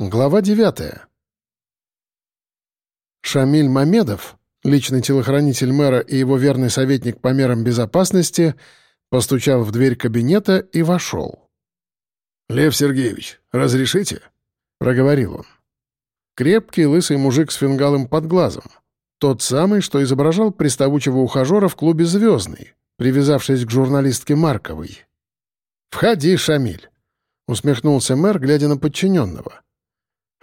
Глава 9. Шамиль Мамедов, личный телохранитель мэра и его верный советник по мерам безопасности, постучал в дверь кабинета и вошел. «Лев Сергеевич, разрешите?» — проговорил он. Крепкий лысый мужик с фингалом под глазом. Тот самый, что изображал приставучего ухажера в клубе «Звездный», привязавшись к журналистке Марковой. «Входи, Шамиль», — усмехнулся мэр, глядя на подчиненного.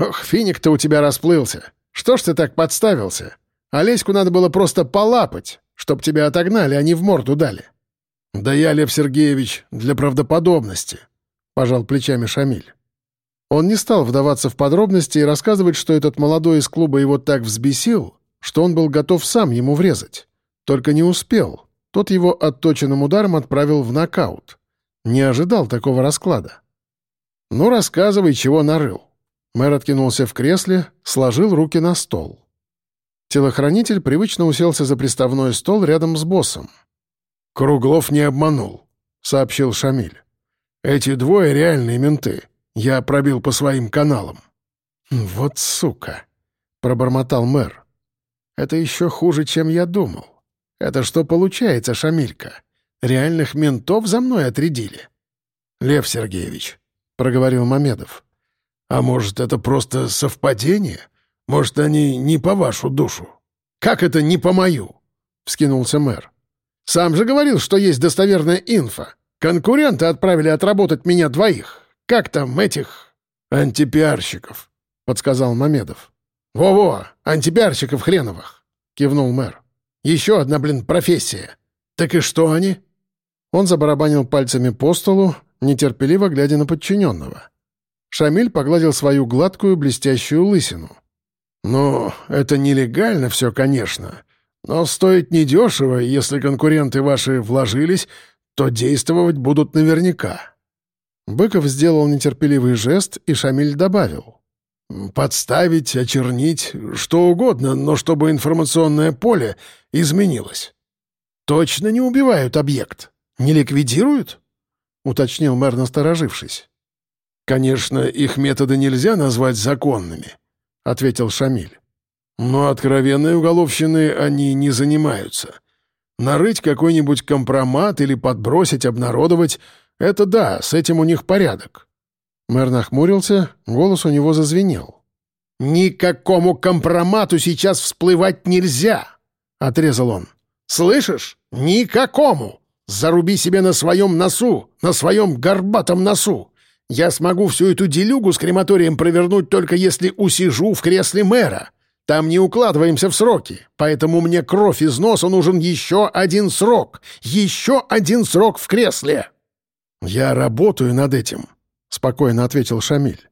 «Ох, финик-то у тебя расплылся. Что ж ты так подставился? Олеську надо было просто полапать, чтоб тебя отогнали, а не в морду дали». «Да я, Лев Сергеевич, для правдоподобности», — пожал плечами Шамиль. Он не стал вдаваться в подробности и рассказывать, что этот молодой из клуба его так взбесил, что он был готов сам ему врезать. Только не успел. Тот его отточенным ударом отправил в нокаут. Не ожидал такого расклада. «Ну, рассказывай, чего нарыл». Мэр откинулся в кресле, сложил руки на стол. Телохранитель привычно уселся за приставной стол рядом с боссом. «Круглов не обманул», — сообщил Шамиль. «Эти двое реальные менты. Я пробил по своим каналам». «Вот сука», — пробормотал мэр. «Это еще хуже, чем я думал. Это что получается, Шамилька? Реальных ментов за мной отрядили?» «Лев Сергеевич», — проговорил Мамедов. А может, это просто совпадение? Может, они не по вашу душу? Как это не по мою? Вскинулся мэр. Сам же говорил, что есть достоверная инфа. Конкуренты отправили отработать меня двоих. Как там этих... Антипиарщиков, подсказал Мамедов. «Во-во, антипиарщиков хреновых!» — кивнул мэр. «Еще одна, блин, профессия. Так и что они?» Он забарабанил пальцами по столу, нетерпеливо глядя на подчиненного. Шамиль погладил свою гладкую блестящую лысину. «Ну, это нелегально все, конечно, но стоит недешево, если конкуренты ваши вложились, то действовать будут наверняка». Быков сделал нетерпеливый жест, и Шамиль добавил. «Подставить, очернить, что угодно, но чтобы информационное поле изменилось». «Точно не убивают объект? Не ликвидируют?» — уточнил мэр, насторожившись. «Конечно, их методы нельзя назвать законными», — ответил Шамиль. «Но откровенной уголовщиной они не занимаются. Нарыть какой-нибудь компромат или подбросить, обнародовать — это да, с этим у них порядок». Мэр нахмурился, голос у него зазвенел. «Никакому компромату сейчас всплывать нельзя!» — отрезал он. «Слышишь? Никакому! Заруби себе на своем носу, на своем горбатом носу! Я смогу всю эту делюгу с крематорием провернуть только если усижу в кресле мэра. Там не укладываемся в сроки, поэтому мне кровь из носа нужен еще один срок. Еще один срок в кресле». «Я работаю над этим», — спокойно ответил Шамиль.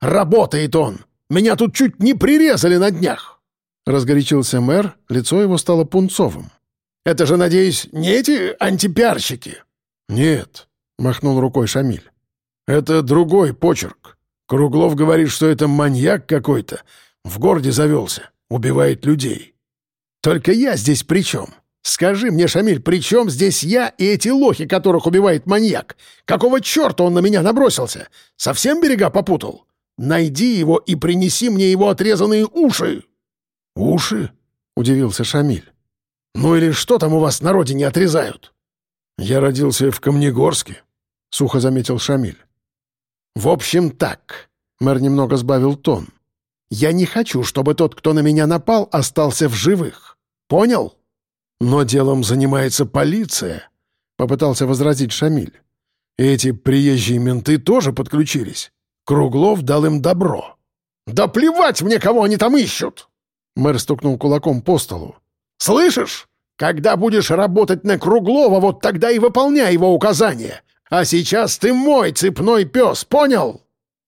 «Работает он! Меня тут чуть не прирезали на днях!» Разгорячился мэр, лицо его стало пунцовым. «Это же, надеюсь, не эти антипиарщики?» «Нет», — махнул рукой Шамиль. Это другой почерк. Круглов говорит, что это маньяк какой-то. В городе завелся. Убивает людей. Только я здесь при чем? Скажи мне, Шамиль, при чем здесь я и эти лохи, которых убивает маньяк? Какого черта он на меня набросился? Совсем берега попутал? Найди его и принеси мне его отрезанные уши!» «Уши?» — удивился Шамиль. «Ну или что там у вас на родине отрезают?» «Я родился в Камнегорске», — сухо заметил Шамиль. «В общем, так». Мэр немного сбавил тон. «Я не хочу, чтобы тот, кто на меня напал, остался в живых. Понял?» «Но делом занимается полиция», — попытался возразить Шамиль. «Эти приезжие менты тоже подключились. Круглов дал им добро». «Да плевать мне, кого они там ищут!» Мэр стукнул кулаком по столу. «Слышишь? Когда будешь работать на Круглова, вот тогда и выполняй его указания. А сейчас ты мой цепной пес, понял?»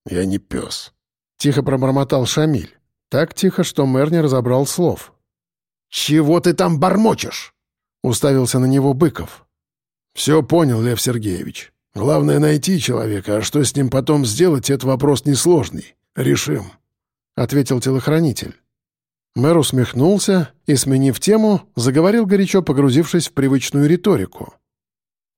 «Я не пес», — тихо пробормотал Шамиль. Так тихо, что мэр не разобрал слов. «Чего ты там бормочешь?» — уставился на него Быков. «Все понял, Лев Сергеевич. Главное — найти человека, а что с ним потом сделать, это вопрос несложный. Решим», — ответил телохранитель. Мэр усмехнулся и, сменив тему, заговорил горячо, погрузившись в привычную риторику.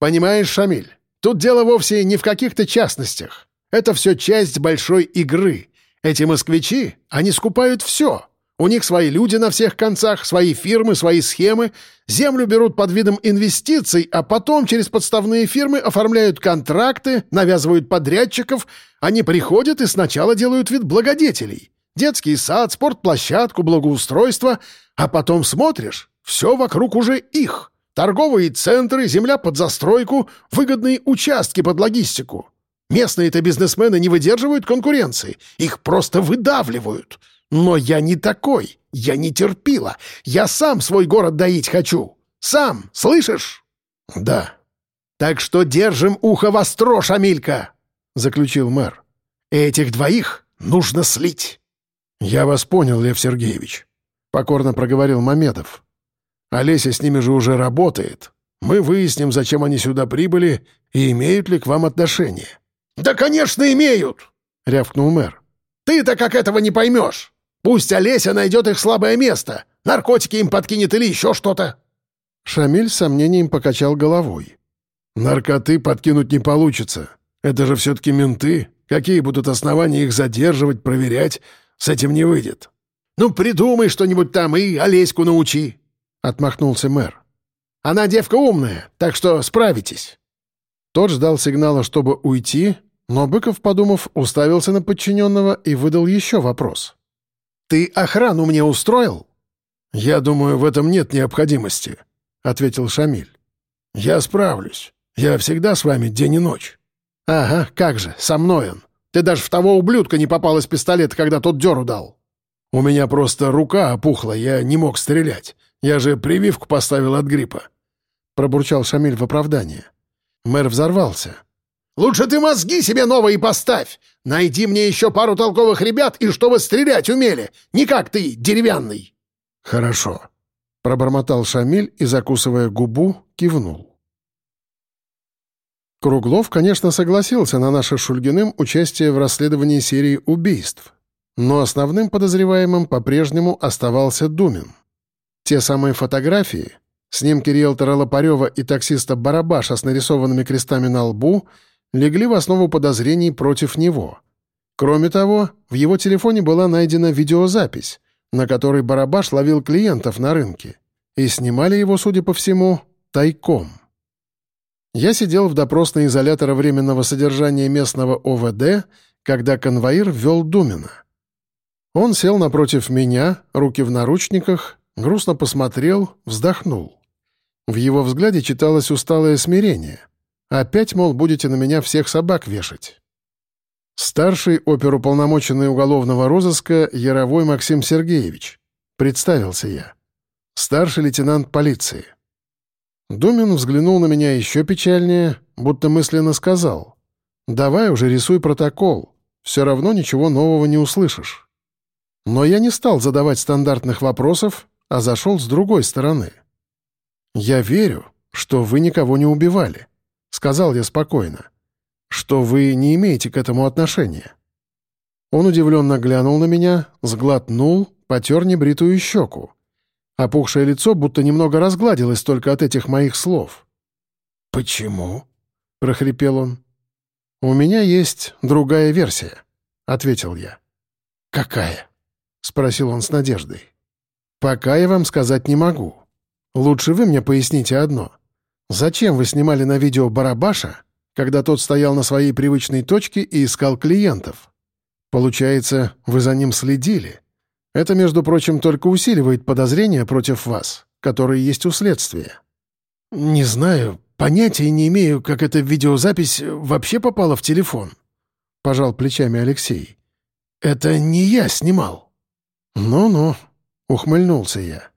«Понимаешь, Шамиль, Тут дело вовсе не в каких-то частностях. Это все часть большой игры. Эти москвичи, они скупают все. У них свои люди на всех концах, свои фирмы, свои схемы. Землю берут под видом инвестиций, а потом через подставные фирмы оформляют контракты, навязывают подрядчиков. Они приходят и сначала делают вид благодетелей. Детский сад, спортплощадку, благоустройство. А потом смотришь, все вокруг уже их. Торговые центры, земля под застройку, выгодные участки под логистику. Местные-то бизнесмены не выдерживают конкуренции. Их просто выдавливают. Но я не такой. Я не терпила. Я сам свой город доить хочу. Сам, слышишь? Да. Так что держим ухо востро, Шамилька, заключил мэр. Этих двоих нужно слить. Я вас понял, Лев Сергеевич, покорно проговорил Мамедов. Олеся с ними же уже работает. Мы выясним, зачем они сюда прибыли и имеют ли к вам отношение. «Да, конечно, имеют!» — рявкнул мэр. «Ты-то как этого не поймешь? Пусть Олеся найдет их слабое место. Наркотики им подкинет или еще что-то». Шамиль с сомнением покачал головой. «Наркоты подкинуть не получится. Это же все-таки менты. Какие будут основания их задерживать, проверять? С этим не выйдет». «Ну, придумай что-нибудь там и Олеську научи», — отмахнулся мэр. «Она девка умная, так что справитесь». Тот ждал сигнала, чтобы уйти, но Быков, подумав, уставился на подчиненного и выдал еще вопрос. «Ты охрану мне устроил?» «Я думаю, в этом нет необходимости», — ответил Шамиль. «Я справлюсь. Я всегда с вами день и ночь». «Ага, как же, со мной он. Ты даже в того ублюдка не попал из пистолета, когда тот дёру дал». «У меня просто рука опухла, я не мог стрелять. Я же прививку поставил от гриппа», — пробурчал Шамиль в оправдание. Мэр взорвался. Лучше ты мозги себе новые поставь. Найди мне еще пару толковых ребят, и чтобы стрелять умели. Не как ты, деревянный». «Хорошо», — пробормотал Шамиль и, закусывая губу, кивнул. Круглов, конечно, согласился на наше Шульгиным участие в расследовании серии убийств, но основным подозреваемым по-прежнему оставался Думин. Те самые фотографии, снимки риэлтора Лопарева и таксиста Барабаша с нарисованными крестами на лбу — легли в основу подозрений против него. Кроме того, в его телефоне была найдена видеозапись, на которой Барабаш ловил клиентов на рынке, и снимали его, судя по всему, тайком. Я сидел в допросной изолятора временного содержания местного ОВД, когда конвоир ввел Думина. Он сел напротив меня, руки в наручниках, грустно посмотрел, вздохнул. В его взгляде читалось усталое смирение — Опять, мол, будете на меня всех собак вешать. Старший оперуполномоченный уголовного розыска Яровой Максим Сергеевич. Представился я. Старший лейтенант полиции. Думин взглянул на меня еще печальнее, будто мысленно сказал. «Давай уже рисуй протокол. Все равно ничего нового не услышишь». Но я не стал задавать стандартных вопросов, а зашел с другой стороны. «Я верю, что вы никого не убивали. — сказал я спокойно, — что вы не имеете к этому отношения. Он удивленно глянул на меня, сглотнул, потер небритую щеку. Опухшее лицо будто немного разгладилось только от этих моих слов. «Почему?» — прохрипел он. «У меня есть другая версия», — ответил я. «Какая?» — спросил он с надеждой. «Пока я вам сказать не могу. Лучше вы мне поясните одно. Зачем вы снимали на видео Барабаша, когда тот стоял на своей привычной точке и искал клиентов? Получается, вы за ним следили. Это, между прочим, только усиливает подозрения против вас, которые есть у следствия. Не знаю, понятия не имею, как эта видеозапись вообще попала в телефон. Пожал плечами Алексей. Это не я снимал. Ну-ну, ухмыльнулся я.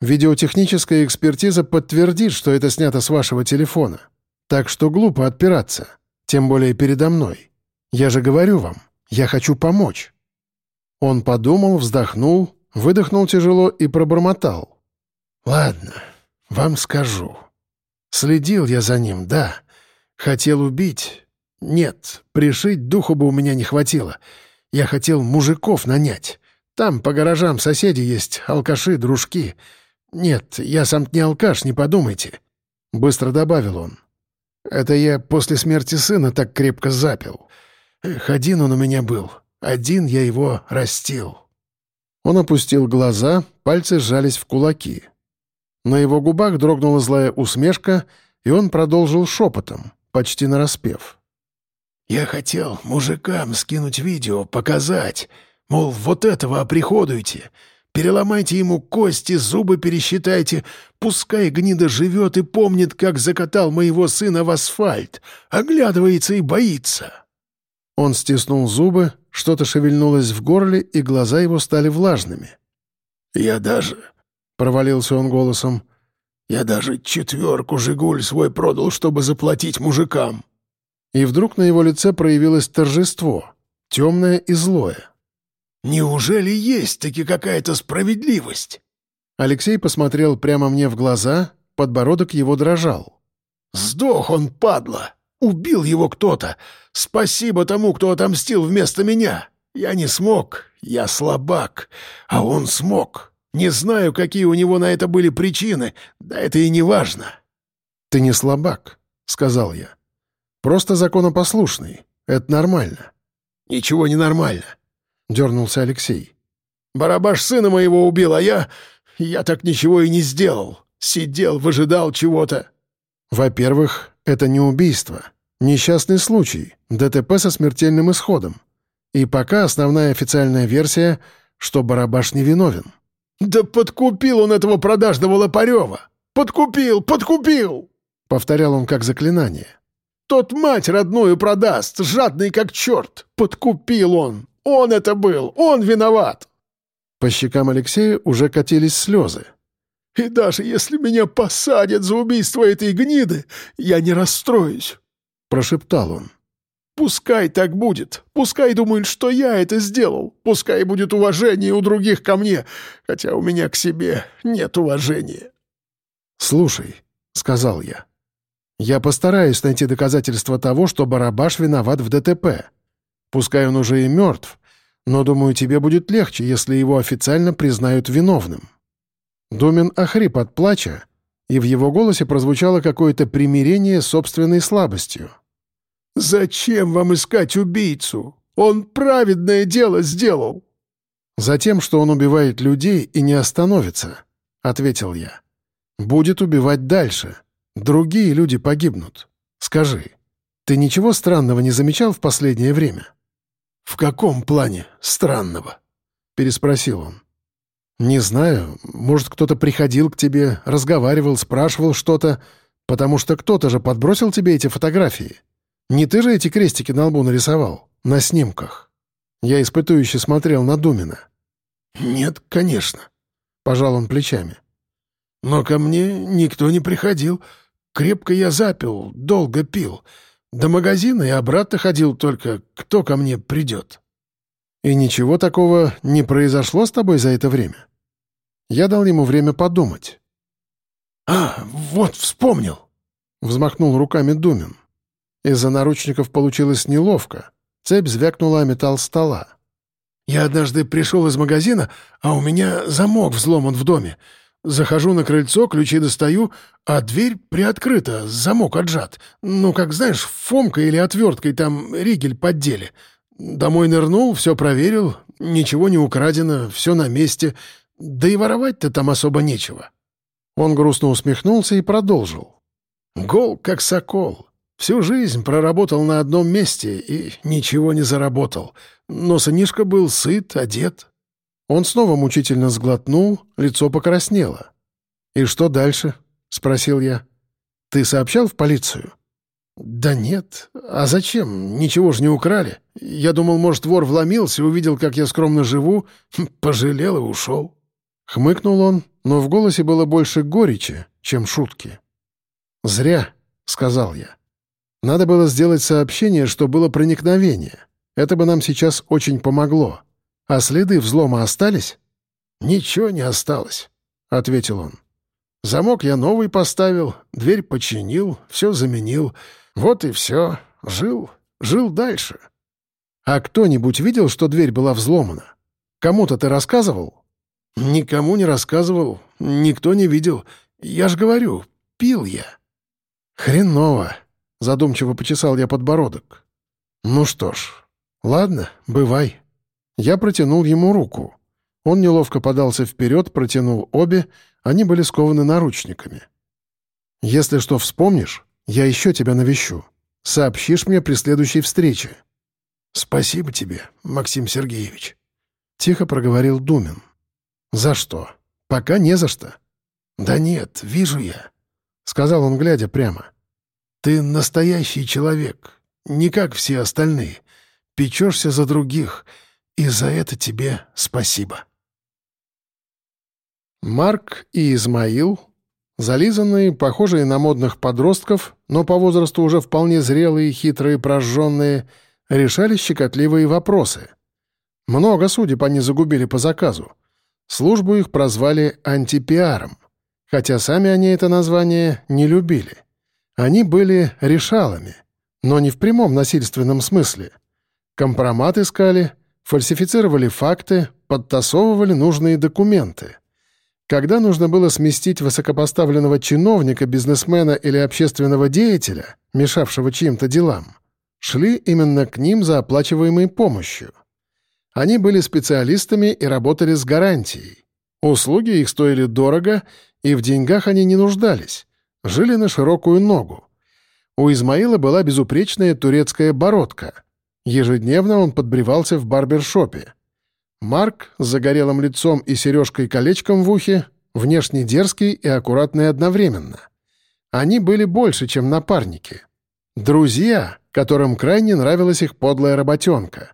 Видеотехническая экспертиза подтвердит, что это снято с вашего телефона. Так что глупо отпираться, тем более передо мной. Я же говорю вам, я хочу помочь». Он подумал, вздохнул, выдохнул тяжело и пробормотал. «Ладно, вам скажу. Следил я за ним, да. Хотел убить. Нет, пришить духу бы у меня не хватило. Я хотел мужиков нанять. Там по гаражам соседи есть, алкаши, дружки. «Нет, я сам не алкаш, не подумайте», — быстро добавил он. «Это я после смерти сына так крепко запил. Эх, один он у меня был, один я его растил». Он опустил глаза, пальцы сжались в кулаки. На его губах дрогнула злая усмешка, и он продолжил шепотом, почти нараспев. «Я хотел мужикам скинуть видео, показать, мол, вот этого оприходуйте, переломайте ему кости, зубы пересчитайте, пускай гнида живет и помнит, как закатал моего сына в асфальт, оглядывается и боится». Он стиснул зубы, что-то шевельнулось в горле, и глаза его стали влажными. «Я даже...» — провалился он голосом. «Я даже четверку «Жигуль» свой продал, чтобы заплатить мужикам». И вдруг на его лице проявилось торжество, темное и злое. «Неужели есть таки какая-то справедливость?» Алексей посмотрел прямо мне в глаза, подбородок его дрожал. «Сдох он, падла! Убил его кто-то! Спасибо тому, кто отомстил вместо меня! Я не смог, я слабак, а он смог. Не знаю, какие у него на это были причины, да это и не важно». «Ты не слабак», — сказал я. Просто законопослушный. Это нормально». «Ничего не нормально», — дернулся Алексей. «Барабаш сына моего убил, а я... Я так ничего и не сделал. Сидел, выжидал чего-то». «Во-первых, это не убийство. Несчастный случай, ДТП со смертельным исходом. И пока основная официальная версия, что Барабаш невиновен». «Да подкупил он этого продажного Лопарева! Подкупил, подкупил!» — повторял он как заклинание. Тот мать родную продаст, жадный как черт. Подкупил он. Он это был, он виноват. По щекам Алексея уже катились слезы. И даже если меня посадят за убийство этой гниды, я не расстроюсь, — прошептал он. Пускай так будет. Пускай думают, что я это сделал. Пускай будет уважение у других ко мне, хотя у меня к себе нет уважения. «Слушай», — сказал я, я постараюсь найти доказательства того, что Барабаш виноват в ДТП. Пускай он уже и мертв, но, думаю, тебе будет легче, если его официально признают виновным». Домин охрип от плача, и в его голосе прозвучало какое-то примирение с собственной слабостью. «Зачем вам искать убийцу? Он праведное дело сделал!» «Затем, что он убивает людей и не остановится», — ответил я. «Будет убивать дальше. Другие люди погибнут. Скажи, ты ничего странного не замечал в последнее время?» «В каком плане странного?» — переспросил он. «Не знаю. Может, кто-то приходил к тебе, разговаривал, спрашивал что-то, потому что кто-то же подбросил тебе эти фотографии. Не ты же эти крестики на лбу нарисовал? На снимках?» Я испытующе смотрел на Думина. «Нет, конечно», — пожал он плечами. «Но ко мне никто не приходил. Крепко я запил, долго пил. До магазина и обратно ходил только, кто ко мне придет. И ничего такого не произошло с тобой за это время? Я дал ему время подумать. «А, вот, вспомнил!» — взмахнул руками Думин. Из-за наручников получилось неловко. Цепь звякнула о металл стола. «Я однажды пришел из магазина, а у меня замок взломан в доме. Захожу на крыльцо, ключи достаю, а дверь приоткрыта, замок отжат. Ну, как знаешь, фомкой или отверткой там ригель поддели. Домой нырнул, все проверил, ничего не украдено, все на месте. Да и воровать-то там особо нечего». Он грустно усмехнулся и продолжил. «Гол, как сокол. Всю жизнь проработал на одном месте и ничего не заработал. Но сынишка был сыт, одет, он снова мучительно сглотнул, лицо покраснело. «И что дальше?» — спросил я. «Ты сообщал в полицию?» «Да нет. А зачем? Ничего ж не украли. Я думал, может, вор вломился, увидел, как я скромно живу, пожалел и ушел». Хмыкнул он, но в голосе было больше горечи, чем шутки. «Зря», — сказал я. «Надо было сделать сообщение, что было проникновение. Это бы нам сейчас очень помогло. А следы взлома остались?» «Ничего не осталось», — ответил он. «Замок я новый поставил, дверь починил, все заменил. Вот и все. Жил, жил дальше». «А кто-нибудь видел, что дверь была взломана? Кому-то ты рассказывал?» «Никому не рассказывал, никто не видел. Я ж говорю, пил я». «Хреново», — задумчиво почесал я подбородок. «Ну что ж, ладно, бывай». Я протянул ему руку. Он неловко подался вперед, протянул обе, они были скованы наручниками. «Если что вспомнишь, я еще тебя навещу. Сообщишь мне при следующей встрече». «Спасибо тебе, Максим Сергеевич», — тихо проговорил Думин. «За что? Пока не за что». «Да нет, вижу я», — сказал он, глядя прямо. «Ты настоящий человек, не как все остальные. Печешься за других, и за это тебе спасибо». Марк и Измаил, зализанные, похожие на модных подростков, но по возрасту уже вполне зрелые, хитрые, прожженные, решали щекотливые вопросы. Много судеб они загубили по заказу. Службу их прозвали антипиаром, хотя сами они это название не любили. Они были решалами, но не в прямом насильственном смысле. Компромат искали, фальсифицировали факты, подтасовывали нужные документы — когда нужно было сместить высокопоставленного чиновника, бизнесмена или общественного деятеля, мешавшего чьим-то делам, шли именно к ним за оплачиваемой помощью. Они были специалистами и работали с гарантией. Услуги их стоили дорого, и в деньгах они не нуждались, жили на широкую ногу. У Измаила была безупречная турецкая бородка. Ежедневно он подбревался в барбершопе. Марк с загорелым лицом и сережкой-колечком в ухе, внешне дерзкий и аккуратный одновременно. Они были больше, чем напарники. Друзья, которым крайне нравилась их подлая работенка.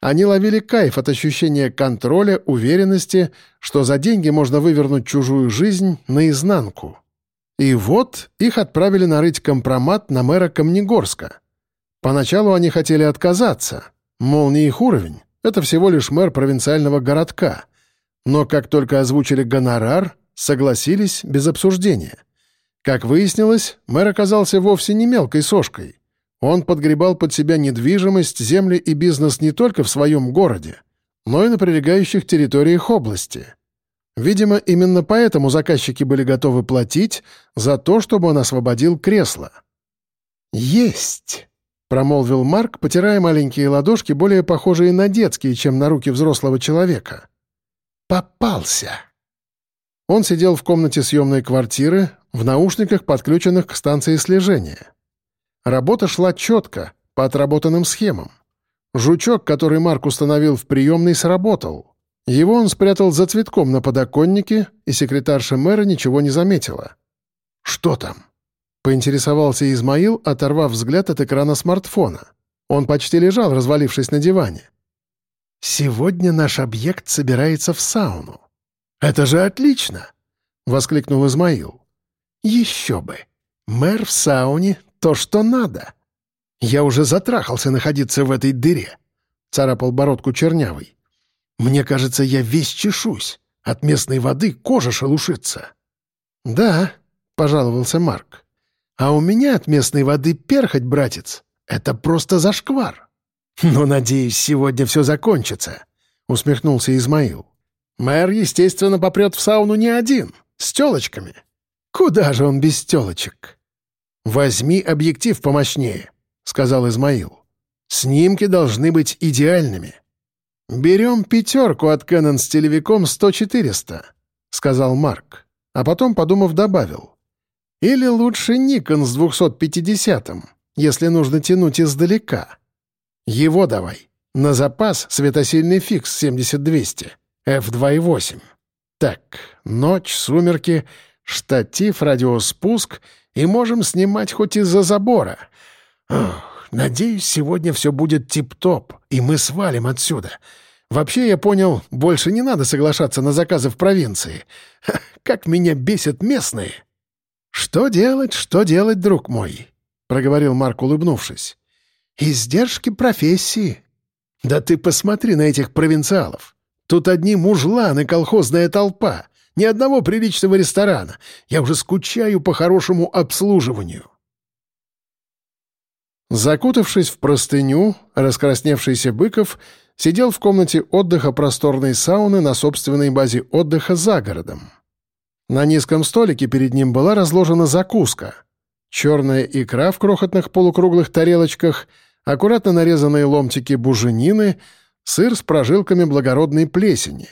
Они ловили кайф от ощущения контроля, уверенности, что за деньги можно вывернуть чужую жизнь наизнанку. И вот их отправили нарыть компромат на мэра Камнегорска. Поначалу они хотели отказаться, мол, не их уровень. Это всего лишь мэр провинциального городка. Но как только озвучили гонорар, согласились без обсуждения. Как выяснилось, мэр оказался вовсе не мелкой сошкой. Он подгребал под себя недвижимость, земли и бизнес не только в своем городе, но и на прилегающих территориях области. Видимо, именно поэтому заказчики были готовы платить за то, чтобы он освободил кресло. «Есть!» Промолвил Марк, потирая маленькие ладошки, более похожие на детские, чем на руки взрослого человека. «Попался!» Он сидел в комнате съемной квартиры, в наушниках, подключенных к станции слежения. Работа шла четко, по отработанным схемам. Жучок, который Марк установил в приемной, сработал. Его он спрятал за цветком на подоконнике, и секретарша мэра ничего не заметила. «Что там?» Поинтересовался Измаил, оторвав взгляд от экрана смартфона. Он почти лежал, развалившись на диване. «Сегодня наш объект собирается в сауну». «Это же отлично!» — воскликнул Измаил. «Еще бы! Мэр в сауне — то, что надо!» «Я уже затрахался находиться в этой дыре», — царапал бородку чернявый. «Мне кажется, я весь чешусь. От местной воды кожа шелушится». «Да», — пожаловался Марк. А у меня от местной воды перхоть, братец. Это просто зашквар. Но, надеюсь, сегодня все закончится, — усмехнулся Измаил. Мэр, естественно, попрет в сауну не один, с телочками. Куда же он без телочек? Возьми объектив помощнее, — сказал Измаил. Снимки должны быть идеальными. «Берем пятерку от Canon с телевиком 100-400», — сказал Марк, а потом, подумав, добавил. Или лучше Никон с 250-м, если нужно тянуть издалека. Его давай. На запас светосильный фикс 7200, F2.8. Так, ночь, сумерки, штатив, радиоспуск, и можем снимать хоть из-за забора. Ох, надеюсь, сегодня все будет тип-топ, и мы свалим отсюда. Вообще, я понял, больше не надо соглашаться на заказы в провинции. Ха, как меня бесят местные. «Что делать, что делать, друг мой?» — проговорил Марк, улыбнувшись. «Издержки профессии. Да ты посмотри на этих провинциалов. Тут одни мужланы, колхозная толпа. Ни одного приличного ресторана. Я уже скучаю по хорошему обслуживанию». Закутавшись в простыню, раскрасневшийся Быков сидел в комнате отдыха просторной сауны на собственной базе отдыха за городом. На низком столике перед ним была разложена закуска. Черная икра в крохотных полукруглых тарелочках, аккуратно нарезанные ломтики буженины, сыр с прожилками благородной плесени.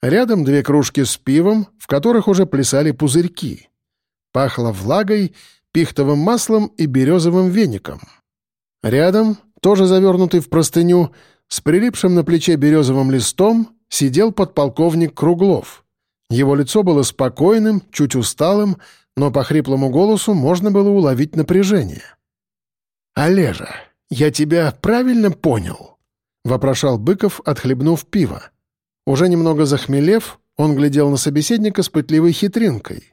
Рядом две кружки с пивом, в которых уже плясали пузырьки. Пахло влагой, пихтовым маслом и березовым веником. Рядом, тоже завернутый в простыню, с прилипшим на плече березовым листом, сидел подполковник Круглов. Его лицо было спокойным, чуть усталым, но по хриплому голосу можно было уловить напряжение. «Олежа, я тебя правильно понял?» — вопрошал Быков, отхлебнув пиво. Уже немного захмелев, он глядел на собеседника с пытливой хитринкой.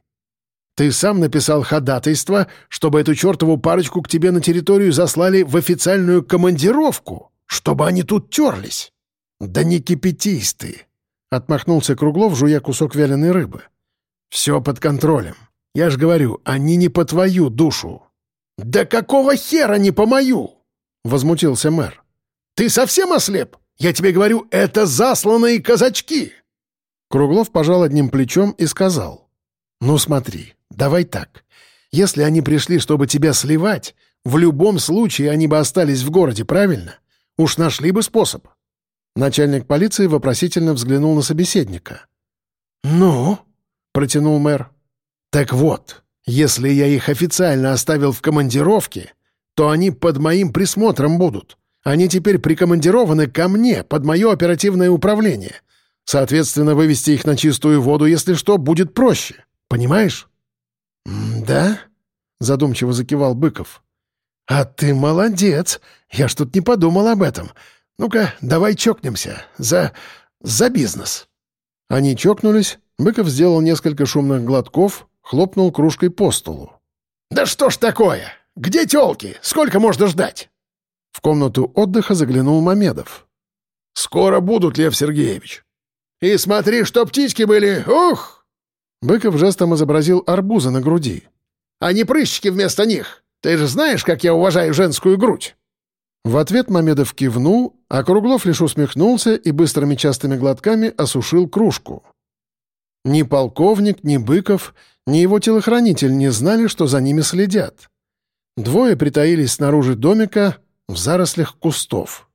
«Ты сам написал ходатайство, чтобы эту чертову парочку к тебе на территорию заслали в официальную командировку, чтобы они тут терлись». «Да не кипятись ты!» — отмахнулся Круглов, жуя кусок вяленой рыбы. «Все под контролем. Я ж говорю, они не по твою душу». «Да какого хера не по мою?» — возмутился мэр. «Ты совсем ослеп? Я тебе говорю, это засланные казачки!» Круглов пожал одним плечом и сказал. «Ну смотри, давай так. Если они пришли, чтобы тебя сливать, в любом случае они бы остались в городе, правильно? Уж нашли бы способ». Начальник полиции вопросительно взглянул на собеседника. «Ну?» — протянул мэр. «Так вот, если я их официально оставил в командировке, то они под моим присмотром будут. Они теперь прикомандированы ко мне, под мое оперативное управление. Соответственно, вывести их на чистую воду, если что, будет проще. Понимаешь?» «Да?» — задумчиво закивал Быков. «А ты молодец! Я ж тут не подумал об этом. Ну-ка, давай чокнемся. За... за бизнес». Они чокнулись, Быков сделал несколько шумных глотков, хлопнул кружкой по столу. «Да что ж такое? Где тёлки? Сколько можно ждать?» В комнату отдыха заглянул Мамедов. «Скоро будут, Лев Сергеевич. И смотри, что птички были! Ух!» Быков жестом изобразил арбузы на груди. «А не прыщики вместо них! Ты же знаешь, как я уважаю женскую грудь!» В ответ Мамедов кивнул, а Круглов лишь усмехнулся и быстрыми частыми глотками осушил кружку. Ни полковник, ни Быков, ни его телохранитель не знали, что за ними следят. Двое притаились снаружи домика, в зарослях кустов.